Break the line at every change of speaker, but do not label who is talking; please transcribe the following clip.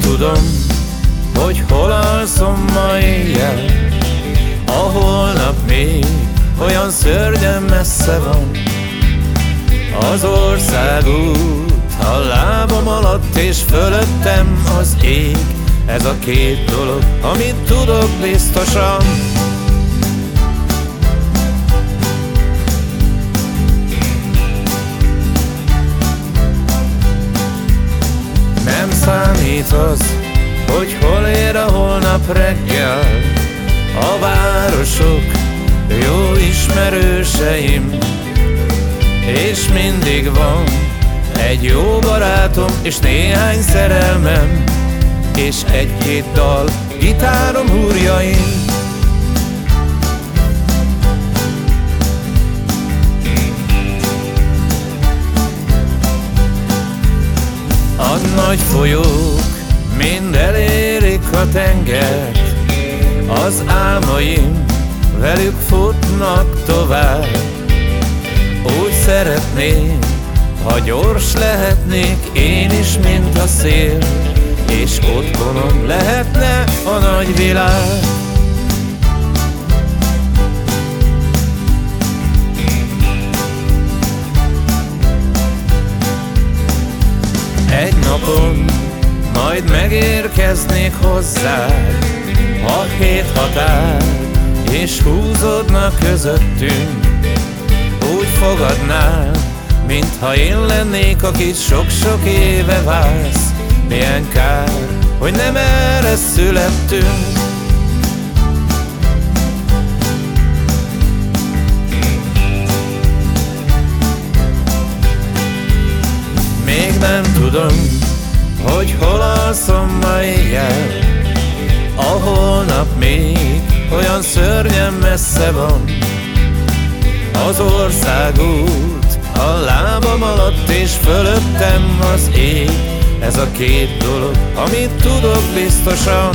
tudom, hogy hol alszom ma éjjel. A holnap még olyan szörnyen messze van. Az országút a lábam alatt és fölöttem az ég. Ez a két dolog, amit tudok biztosan számít az, hogy hol ér a holnap reggel. A városok jó ismerőseim És mindig van egy jó barátom és néhány szerelmem És egy-két dal gitárom húrjaim nagy folyók Mind elérik a tengert Az álmaim velük futnak tovább. Úgy szeretném, ha gyors lehetnék én is, mint a szél És otthonom lehetne a nagy világ majd megérkeznék hozzá A hét határ És húzódna közöttünk. Úgy fogadnál Mintha én lennék, akit sok-sok éve vársz. Milyen kár, hogy nem erre születtünk. Még nem tudom, hogy hol alszom ma éjjel A holnap még olyan szörnyen messze van. Az országút a lábam alatt és fölöttem az ég. Ez a két dolog, amit tudok biztosan